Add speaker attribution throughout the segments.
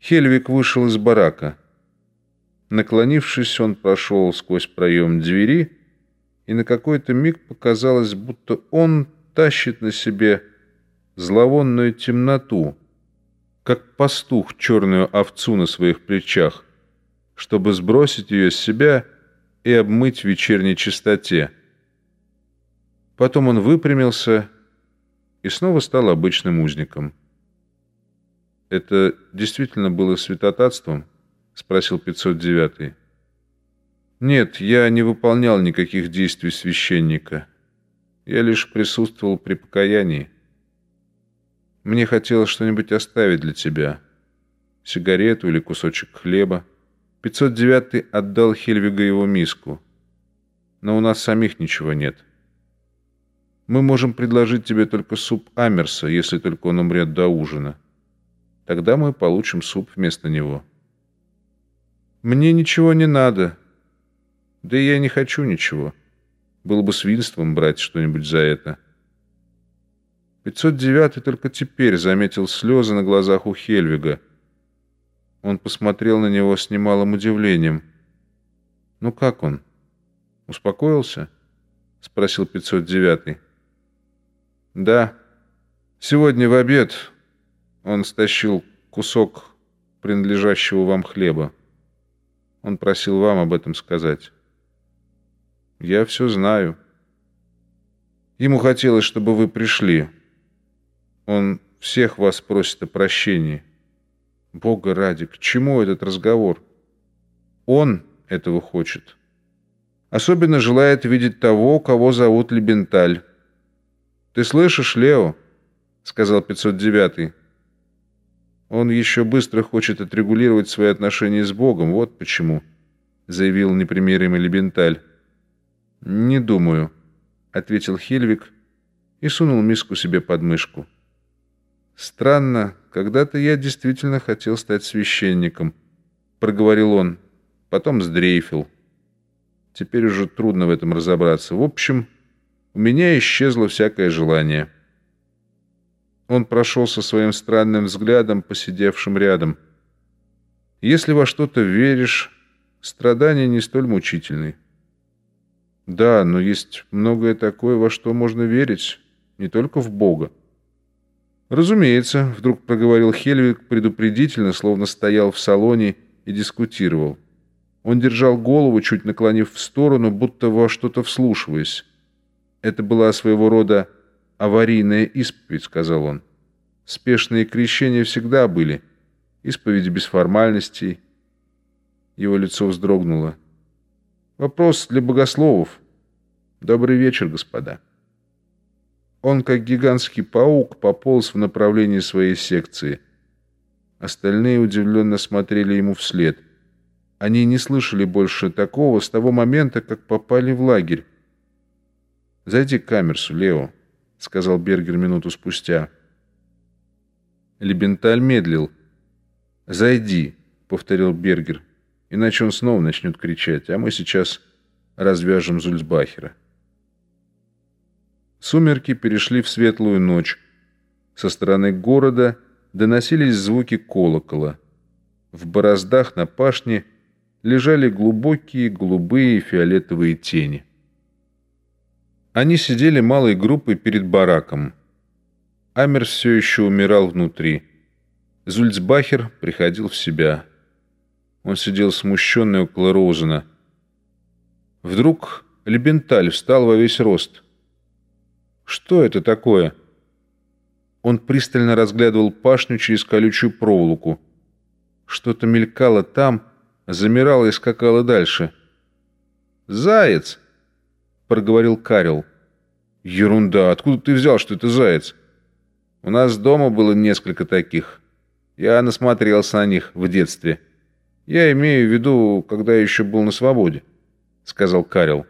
Speaker 1: Хельвик вышел из барака. Наклонившись, он прошел сквозь проем двери, и на какой-то миг показалось, будто он тащит на себе зловонную темноту, как пастух черную овцу на своих плечах, чтобы сбросить ее с себя и обмыть в вечерней чистоте. Потом он выпрямился и снова стал обычным узником. «Это действительно было святотатством?» — спросил 509-й. «Нет, я не выполнял никаких действий священника. Я лишь присутствовал при покаянии. Мне хотелось что-нибудь оставить для тебя. Сигарету или кусочек хлеба. 509-й отдал Хельвига его миску. Но у нас самих ничего нет. Мы можем предложить тебе только суп Амерса, если только он умрет до ужина». Тогда мы получим суп вместо него. Мне ничего не надо. Да и я не хочу ничего. Было бы свинством брать что-нибудь за это. 509 только теперь заметил слезы на глазах у Хельвига. Он посмотрел на него с немалым удивлением. «Ну как он? Успокоился?» — спросил 509. «Да. Сегодня в обед он стащил кусок принадлежащего вам хлеба. Он просил вам об этом сказать. Я все знаю. Ему хотелось, чтобы вы пришли. Он всех вас просит о прощении. Бога ради, к чему этот разговор? Он этого хочет. Особенно желает видеть того, кого зовут Лебенталь. «Ты слышишь, Лео?» — сказал 509-й. Он еще быстро хочет отрегулировать свои отношения с Богом, вот почему», — заявил непримиримый Лебенталь. «Не думаю», — ответил Хельвик и сунул миску себе под мышку. «Странно, когда-то я действительно хотел стать священником», — проговорил он, потом сдрейфил. Теперь уже трудно в этом разобраться. В общем, у меня исчезло всякое желание». Он прошел со своим странным взглядом, посидевшим рядом. «Если во что-то веришь, страдания не столь мучительны». «Да, но есть многое такое, во что можно верить, не только в Бога». «Разумеется», — вдруг проговорил Хельвик предупредительно, словно стоял в салоне и дискутировал. Он держал голову, чуть наклонив в сторону, будто во что-то вслушиваясь. Это была своего рода «аварийная исповедь», — сказал он. Спешные крещения всегда были. Исповеди без формальностей. Его лицо вздрогнуло. Вопрос для богословов. Добрый вечер, господа. Он, как гигантский паук, пополз в направлении своей секции. Остальные удивленно смотрели ему вслед. Они не слышали больше такого с того момента, как попали в лагерь. «Зайди к камерсу, Лео», — сказал Бергер минуту спустя. Лебенталь медлил. «Зайди», — повторил Бергер, — «иначе он снова начнет кричать, а мы сейчас развяжем Зульцбахера». Сумерки перешли в светлую ночь. Со стороны города доносились звуки колокола. В бороздах на пашне лежали глубокие голубые фиолетовые тени. Они сидели малой группой перед бараком. Амерс все еще умирал внутри. Зульцбахер приходил в себя. Он сидел смущенный около Розена. Вдруг Лебенталь встал во весь рост. «Что это такое?» Он пристально разглядывал пашню через колючую проволоку. Что-то мелькало там, замирало и скакало дальше. «Заяц!» — проговорил Карел. «Ерунда! Откуда ты взял, что это заяц?» У нас дома было несколько таких. Я насмотрелся на них в детстве. Я имею в виду, когда еще был на свободе», — сказал Карел.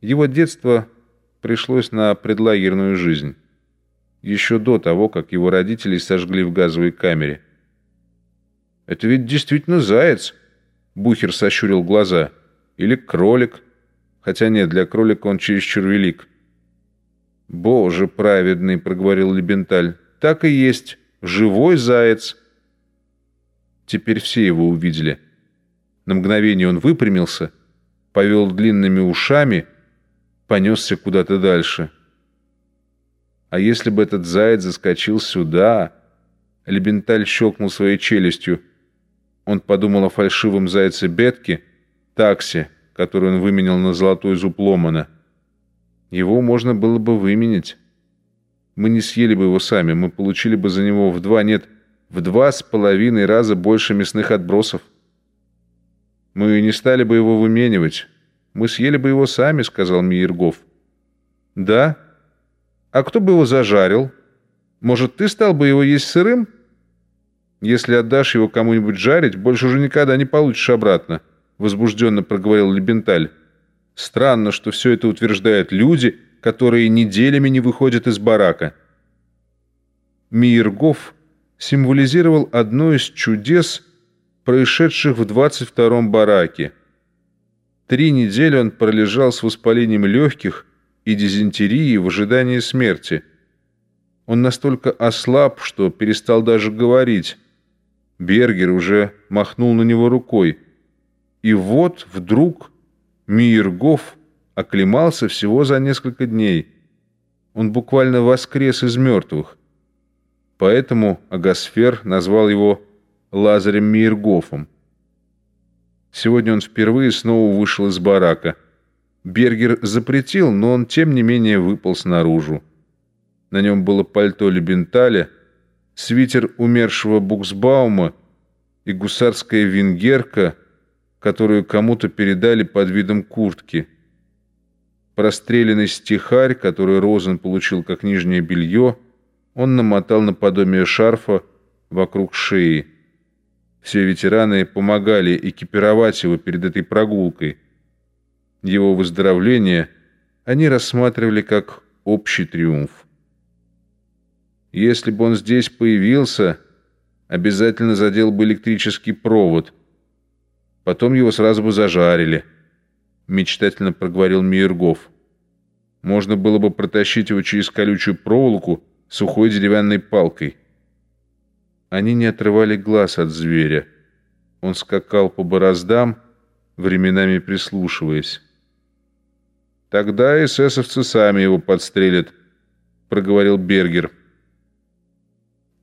Speaker 1: Его детство пришлось на предлагерную жизнь. Еще до того, как его родители сожгли в газовой камере. «Это ведь действительно заяц», — Бухер сощурил глаза. «Или кролик. Хотя нет, для кролика он чересчур велик». «Боже праведный!» — проговорил Лебенталь. «Так и есть. Живой заяц!» Теперь все его увидели. На мгновение он выпрямился, повел длинными ушами, понесся куда-то дальше. А если бы этот заяц заскочил сюда... Лебенталь щелкнул своей челюстью. Он подумал о фальшивом зайце Бетке, таксе, который он выменял на золотой зуб Ломана. Его можно было бы выменить. Мы не съели бы его сами, мы получили бы за него в два, нет, в два с половиной раза больше мясных отбросов. Мы не стали бы его выменивать. Мы съели бы его сами, сказал Миергов. Да? А кто бы его зажарил? Может, ты стал бы его есть сырым? Если отдашь его кому-нибудь жарить, больше уже никогда не получишь обратно, возбужденно проговорил Лебенталь. Странно, что все это утверждают люди, которые неделями не выходят из барака. Миергов символизировал одно из чудес, происшедших в 22-м бараке. Три недели он пролежал с воспалением легких и дизентерией в ожидании смерти. Он настолько ослаб, что перестал даже говорить. Бергер уже махнул на него рукой. И вот вдруг Миергов оклемался всего за несколько дней. Он буквально воскрес из мертвых. Поэтому Агасфер назвал его Лазарем Мейергофом. Сегодня он впервые снова вышел из барака. Бергер запретил, но он тем не менее выпал снаружи. На нем было пальто Лебенталя, свитер умершего Буксбаума и гусарская венгерка, которую кому-то передали под видом куртки. Простреленный стихарь, который Розен получил как нижнее белье – он намотал наподобие шарфа вокруг шеи. Все ветераны помогали экипировать его перед этой прогулкой. Его выздоровление они рассматривали как общий триумф. Если бы он здесь появился, обязательно задел бы электрический провод. Потом его сразу бы зажарили, мечтательно проговорил Миергов. Можно было бы протащить его через колючую проволоку сухой деревянной палкой. Они не отрывали глаз от зверя. Он скакал по бороздам, временами прислушиваясь. «Тогда эсэсовцы сами его подстрелят», — проговорил Бергер.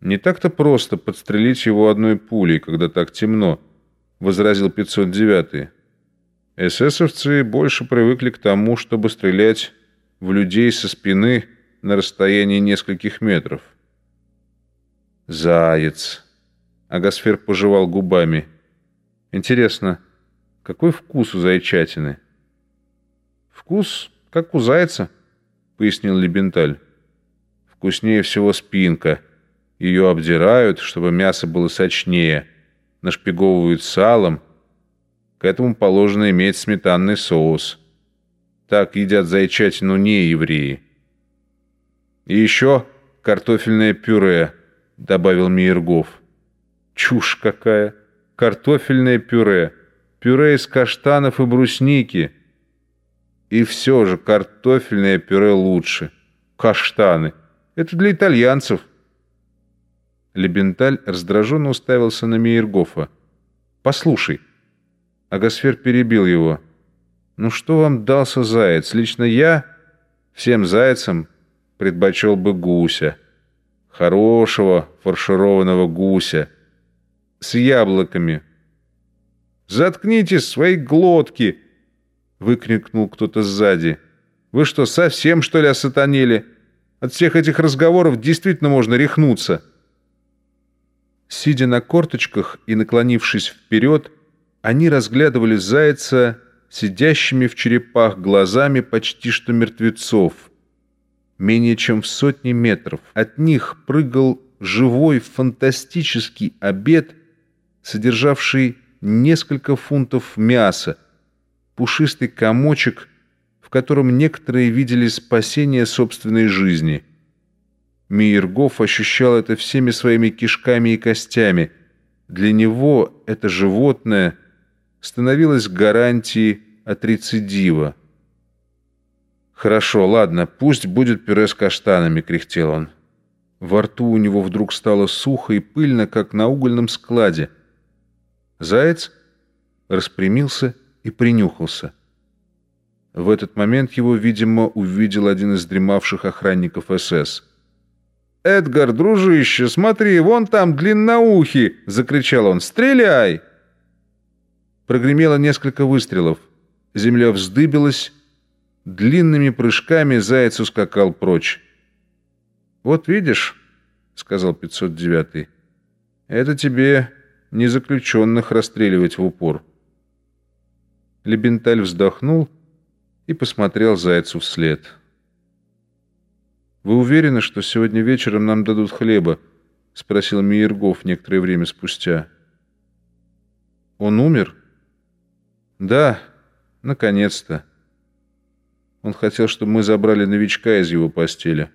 Speaker 1: «Не так-то просто подстрелить его одной пулей, когда так темно», — возразил 509-й. «Эсэсовцы больше привыкли к тому, чтобы стрелять в людей со спины, — на расстоянии нескольких метров. «Заяц!» Агасфер пожевал губами. «Интересно, какой вкус у зайчатины?» «Вкус, как у зайца», — пояснил Лебенталь. «Вкуснее всего спинка. Ее обдирают, чтобы мясо было сочнее, нашпиговывают салом. К этому положено иметь сметанный соус. Так едят зайчатину не евреи». «И еще картофельное пюре», — добавил Миергов. «Чушь какая! Картофельное пюре! Пюре из каштанов и брусники!» «И все же картофельное пюре лучше. Каштаны. Это для итальянцев». Лебенталь раздраженно уставился на Мейергофа. «Послушай». Агасфер перебил его. «Ну что вам дался заяц? Лично я всем зайцам предпочел бы гуся. Хорошего фаршированного гуся. С яблоками. «Заткните свои глотки!» — выкрикнул кто-то сзади. «Вы что, совсем, что ли, осатанели? От всех этих разговоров действительно можно рехнуться». Сидя на корточках и наклонившись вперед, они разглядывали зайца сидящими в черепах глазами почти что мертвецов — Менее чем в сотни метров от них прыгал живой фантастический обед, содержавший несколько фунтов мяса, пушистый комочек, в котором некоторые видели спасение собственной жизни. Миергов ощущал это всеми своими кишками и костями. Для него это животное становилось гарантией от рецидива. «Хорошо, ладно, пусть будет пюре с каштанами», — кряхтел он. Во рту у него вдруг стало сухо и пыльно, как на угольном складе. Заяц распрямился и принюхался. В этот момент его, видимо, увидел один из дремавших охранников СС. «Эдгар, дружище, смотри, вон там длинноухий!» — закричал он. «Стреляй!» Прогремело несколько выстрелов. Земля вздыбилась. Длинными прыжками заяц ускакал прочь. «Вот видишь», — сказал 509-й, — «это тебе не заключенных расстреливать в упор». Лебенталь вздохнул и посмотрел зайцу вслед. «Вы уверены, что сегодня вечером нам дадут хлеба?» — спросил Миергов некоторое время спустя. «Он умер?» «Да, наконец-то». Он хотел, чтобы мы забрали новичка из его постели.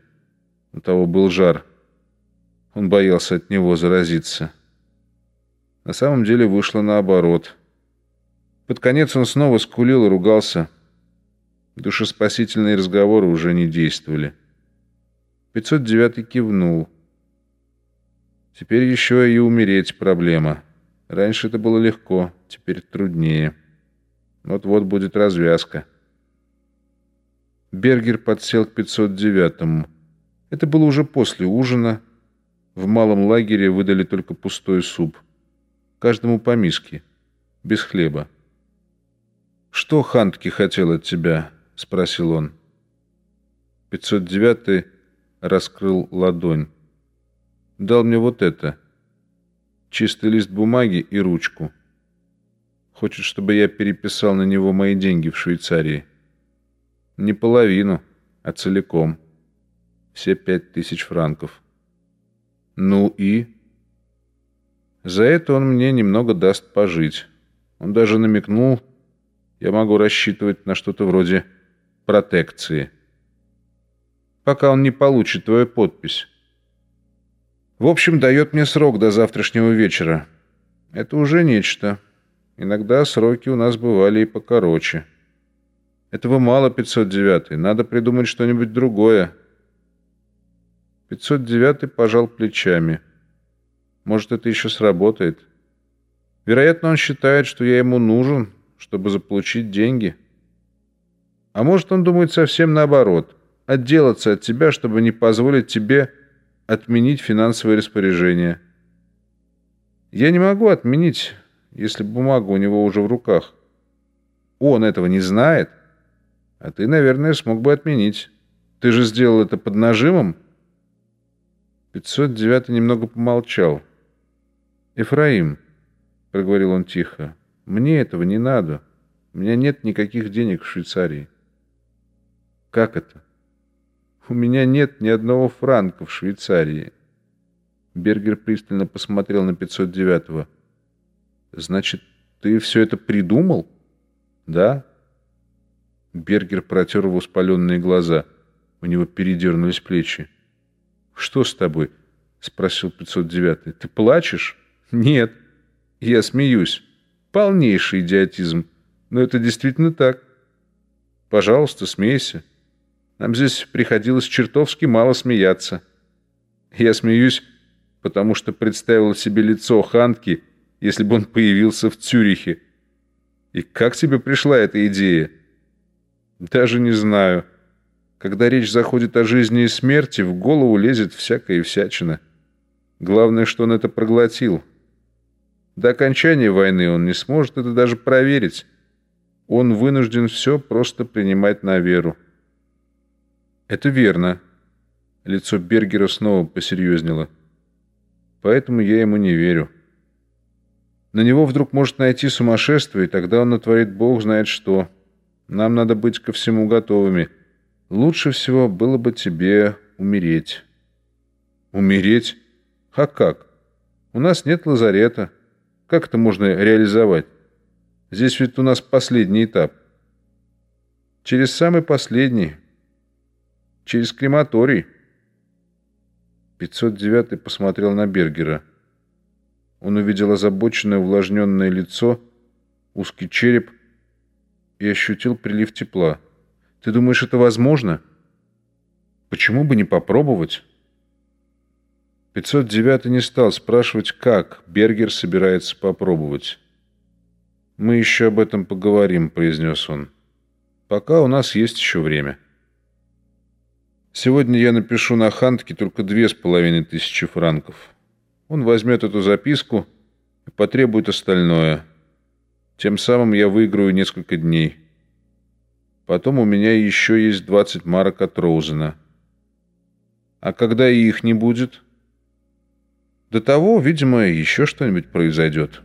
Speaker 1: У того был жар. Он боялся от него заразиться. На самом деле вышло наоборот. Под конец он снова скулил и ругался. Душеспасительные разговоры уже не действовали. 509 кивнул. Теперь еще и умереть проблема. Раньше это было легко, теперь труднее. Вот-вот будет развязка. Бергер подсел к 509-му. Это было уже после ужина. В малом лагере выдали только пустой суп. Каждому по миске, без хлеба. «Что Хантки хотел от тебя?» — спросил он. 509-й раскрыл ладонь. Дал мне вот это. Чистый лист бумаги и ручку. Хочет, чтобы я переписал на него мои деньги в Швейцарии. Не половину, а целиком. Все пять тысяч франков. Ну и? За это он мне немного даст пожить. Он даже намекнул, я могу рассчитывать на что-то вроде протекции пока он не получит твою подпись. В общем, дает мне срок до завтрашнего вечера. Это уже нечто. Иногда сроки у нас бывали и покороче. Этого мало, 509 -й. Надо придумать что-нибудь другое. 509 пожал плечами. Может, это еще сработает. Вероятно, он считает, что я ему нужен, чтобы заполучить деньги. А может, он думает совсем наоборот — отделаться от тебя, чтобы не позволить тебе отменить финансовое распоряжение. Я не могу отменить, если бумага у него уже в руках. Он этого не знает, а ты, наверное, смог бы отменить. Ты же сделал это под нажимом? 509 немного помолчал. «Эфраим», — проговорил он тихо, — «мне этого не надо. У меня нет никаких денег в Швейцарии». «Как это?» У меня нет ни одного франка в Швейцарии. Бергер пристально посмотрел на 509-го. Значит, ты все это придумал? Да? Бергер протер воспаленные глаза. У него передернулись плечи. Что с тобой? Спросил 509-й. Ты плачешь? Нет. Я смеюсь. Полнейший идиотизм. Но это действительно так. Пожалуйста, смейся. Нам здесь приходилось чертовски мало смеяться. Я смеюсь, потому что представил себе лицо Ханки, если бы он появился в Цюрихе. И как тебе пришла эта идея? Даже не знаю. Когда речь заходит о жизни и смерти, в голову лезет всякая всячина. Главное, что он это проглотил. До окончания войны он не сможет это даже проверить. Он вынужден все просто принимать на веру. «Это верно». Лицо Бергера снова посерьезнело. «Поэтому я ему не верю. На него вдруг может найти сумасшествие, и тогда он натворит бог знает что. Нам надо быть ко всему готовыми. Лучше всего было бы тебе умереть». «Умереть? А как? У нас нет лазарета. Как это можно реализовать? Здесь ведь у нас последний этап». «Через самый последний». Через крематорий. 509 посмотрел на Бергера. Он увидел озабоченное увлажненное лицо, узкий череп и ощутил прилив тепла. «Ты думаешь, это возможно? Почему бы не попробовать?» 509 не стал спрашивать, как Бергер собирается попробовать. «Мы еще об этом поговорим», — произнес он. «Пока у нас есть еще время». Сегодня я напишу на Хантке только две с половиной тысячи франков. Он возьмет эту записку и потребует остальное. Тем самым я выиграю несколько дней. Потом у меня еще есть 20 марок от Роузена. А когда их не будет? До того, видимо, еще что-нибудь произойдет.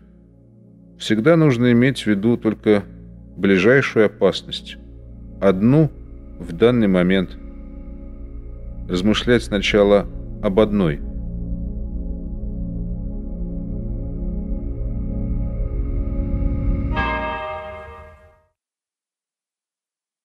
Speaker 1: Всегда нужно иметь в виду только ближайшую опасность. Одну в данный момент – размышлять сначала об одной –